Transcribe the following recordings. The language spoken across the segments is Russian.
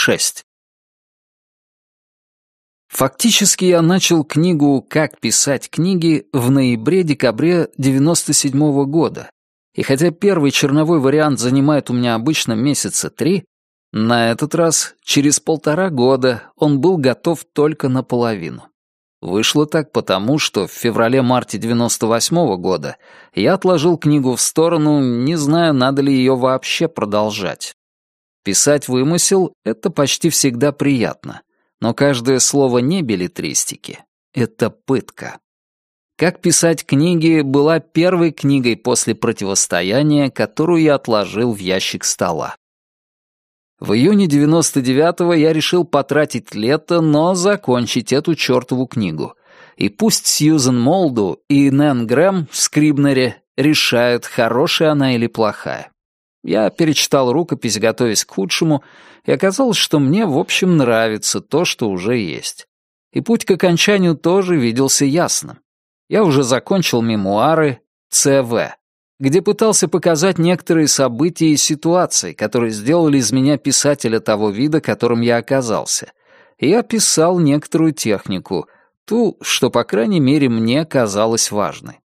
6. Фактически я начал книгу «Как писать книги» в ноябре-декабре 97 -го года, и хотя первый черновой вариант занимает у меня обычно месяца три, на этот раз, через полтора года, он был готов только наполовину. Вышло так потому, что в феврале-марте 98 -го года я отложил книгу в сторону, не зная, надо ли ее вообще продолжать. Писать вымысел — это почти всегда приятно, но каждое слово не билетристики — это пытка. «Как писать книги» была первой книгой после противостояния, которую я отложил в ящик стола. В июне 99-го я решил потратить лето, но закончить эту чертову книгу. И пусть Сьюзен Молду и Нэн Грэм в Скрибнере решают, хорошая она или плохая. Я перечитал рукопись, готовясь к худшему, и оказалось, что мне, в общем, нравится то, что уже есть. И путь к окончанию тоже виделся ясным. Я уже закончил мемуары «ЦВ», где пытался показать некоторые события и ситуации, которые сделали из меня писателя того вида, которым я оказался. И я писал некоторую технику, ту, что, по крайней мере, мне казалось важной.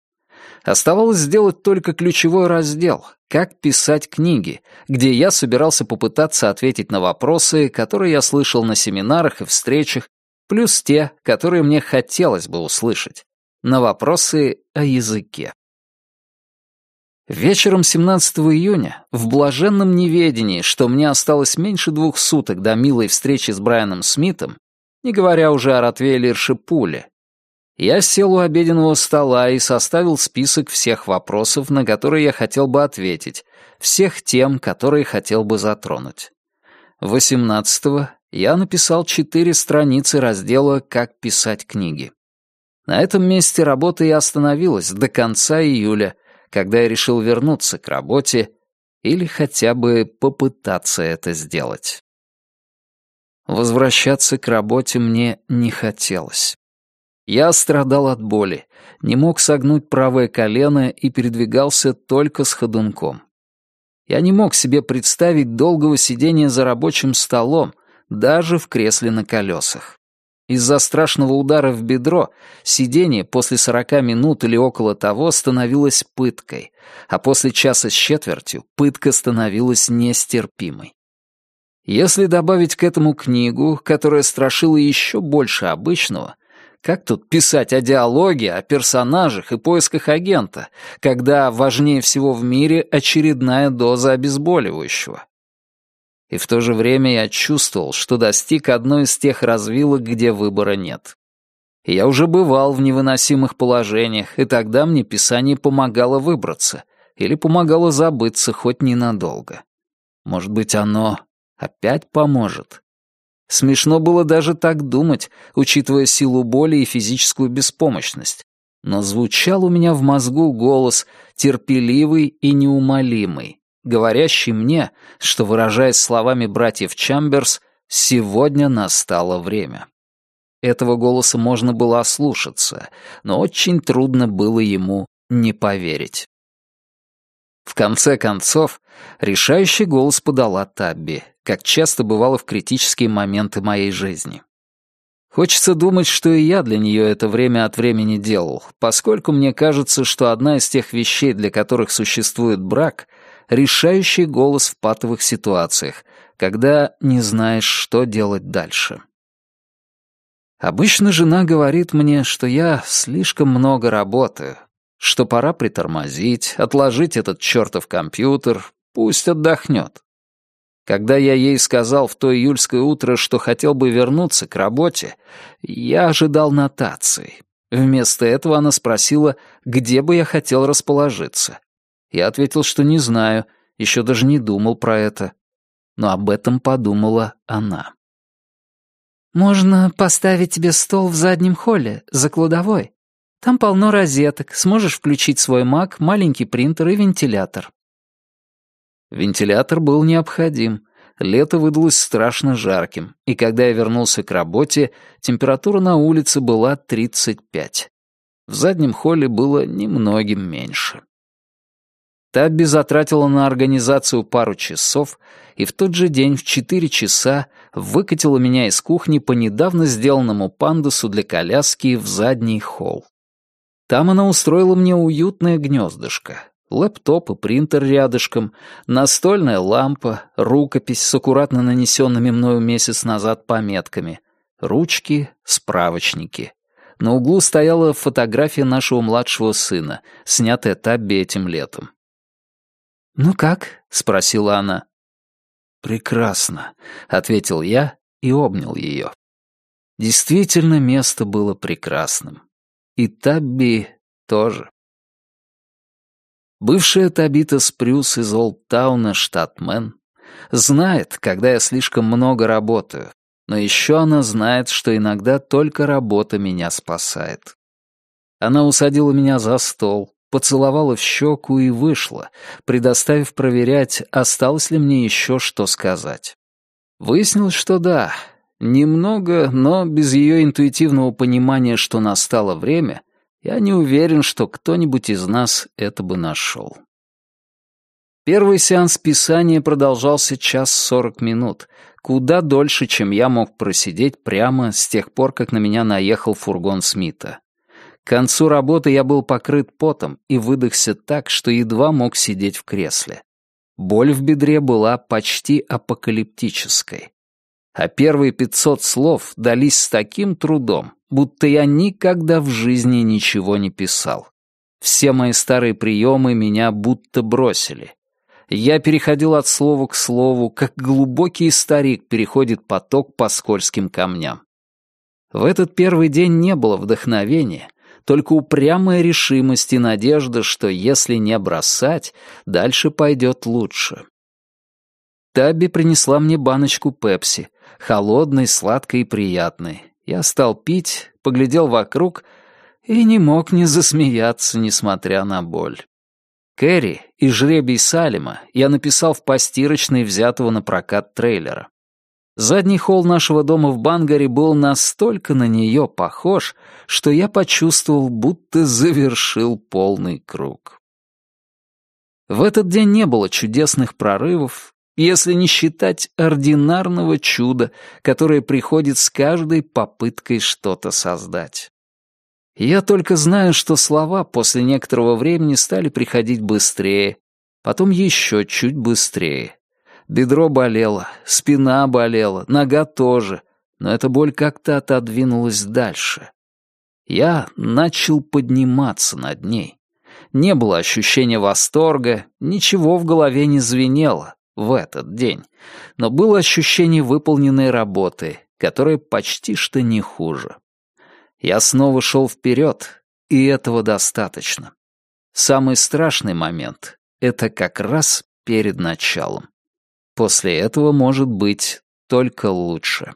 Оставалось сделать только ключевой раздел «Как писать книги», где я собирался попытаться ответить на вопросы, которые я слышал на семинарах и встречах, плюс те, которые мне хотелось бы услышать, на вопросы о языке. Вечером 17 июня, в блаженном неведении, что мне осталось меньше двух суток до милой встречи с Брайаном Смитом, не говоря уже о Ротвейлерше Пуле, я сел у обеденного стола и составил список всех вопросов, на которые я хотел бы ответить, всех тем, которые хотел бы затронуть. 18-го я написал четыре страницы раздела «Как писать книги». На этом месте работа и остановилась до конца июля, когда я решил вернуться к работе или хотя бы попытаться это сделать. Возвращаться к работе мне не хотелось. Я страдал от боли, не мог согнуть правое колено и передвигался только с ходунком. Я не мог себе представить долгого сидения за рабочим столом, даже в кресле на колесах. Из-за страшного удара в бедро сидение после сорока минут или около того становилось пыткой, а после часа с четвертью пытка становилась нестерпимой. Если добавить к этому книгу, которая страшила еще больше обычного, как тут писать о диалоге, о персонажах и поисках агента, когда важнее всего в мире очередная доза обезболивающего? и в то же время я чувствовал, что достиг одной из тех развилок, где выбора нет. Я уже бывал в невыносимых положениях, и тогда мне писание помогало выбраться или помогало забыться хоть ненадолго. Может быть, оно опять поможет? Смешно было даже так думать, учитывая силу боли и физическую беспомощность. Но звучал у меня в мозгу голос, терпеливый и неумолимый говорящий мне, что, выражаясь словами братьев Чамберс, «сегодня настало время». Этого голоса можно было ослушаться, но очень трудно было ему не поверить. В конце концов, решающий голос подала Табби, как часто бывало в критические моменты моей жизни. Хочется думать, что и я для нее это время от времени делал, поскольку мне кажется, что одна из тех вещей, для которых существует брак, решающий голос в патовых ситуациях, когда не знаешь, что делать дальше. Обычно жена говорит мне, что я слишком много работаю, что пора притормозить, отложить этот чертов компьютер, пусть отдохнет. Когда я ей сказал в то июльское утро, что хотел бы вернуться к работе, я ожидал нотации. Вместо этого она спросила, где бы я хотел расположиться. Я ответил, что не знаю, еще даже не думал про это. Но об этом подумала она. «Можно поставить тебе стол в заднем холле, за кладовой. Там полно розеток, сможешь включить свой Mac, маленький принтер и вентилятор». Вентилятор был необходим. Лето выдалось страшно жарким, и когда я вернулся к работе, температура на улице была 35. В заднем холле было немногим меньше. Табби затратила на организацию пару часов и в тот же день в четыре часа выкатила меня из кухни по недавно сделанному пандусу для коляски в задний холл. Там она устроила мне уютное гнездышко. Лэптоп и принтер рядышком, настольная лампа, рукопись с аккуратно нанесенными мною месяц назад пометками, ручки, справочники. На углу стояла фотография нашего младшего сына, снятая Табби этим летом. «Ну как?» — спросила она. «Прекрасно», — ответил я и обнял ее. Действительно, место было прекрасным. И Табби тоже. Бывшая Табита Спрюс из Олдтауна, штат Мэн, знает, когда я слишком много работаю, но еще она знает, что иногда только работа меня спасает. Она усадила меня за стол, поцеловала в щеку и вышла, предоставив проверять, осталось ли мне еще что сказать. Выяснилось, что да, немного, но без ее интуитивного понимания, что настало время, я не уверен, что кто-нибудь из нас это бы нашел. Первый сеанс писания продолжался час сорок минут, куда дольше, чем я мог просидеть прямо с тех пор, как на меня наехал фургон Смита. К концу работы я был покрыт потом и выдохся так, что едва мог сидеть в кресле. Боль в бедре была почти апокалиптической. А первые пятьсот слов дались с таким трудом, будто я никогда в жизни ничего не писал. Все мои старые приемы меня будто бросили. Я переходил от слова к слову, как глубокий старик переходит поток по скользким камням. В этот первый день не было вдохновения, только упрямая решимость и надежда, что если не бросать, дальше пойдет лучше. Табби принесла мне баночку пепси, холодной, сладкой и приятной. Я стал пить, поглядел вокруг и не мог не засмеяться, несмотря на боль. Кэрри и жребий Салима я написал в постирочной взятого на прокат трейлера. Задний холл нашего дома в Бангаре был настолько на нее похож, что я почувствовал, будто завершил полный круг. В этот день не было чудесных прорывов, если не считать ординарного чуда, которое приходит с каждой попыткой что-то создать. Я только знаю, что слова после некоторого времени стали приходить быстрее, потом еще чуть быстрее. Бедро болело, спина болела, нога тоже, но эта боль как-то отодвинулась дальше. Я начал подниматься над ней. Не было ощущения восторга, ничего в голове не звенело в этот день, но было ощущение выполненной работы, которое почти что не хуже. Я снова шел вперед, и этого достаточно. Самый страшный момент — это как раз перед началом. После этого может быть только лучше.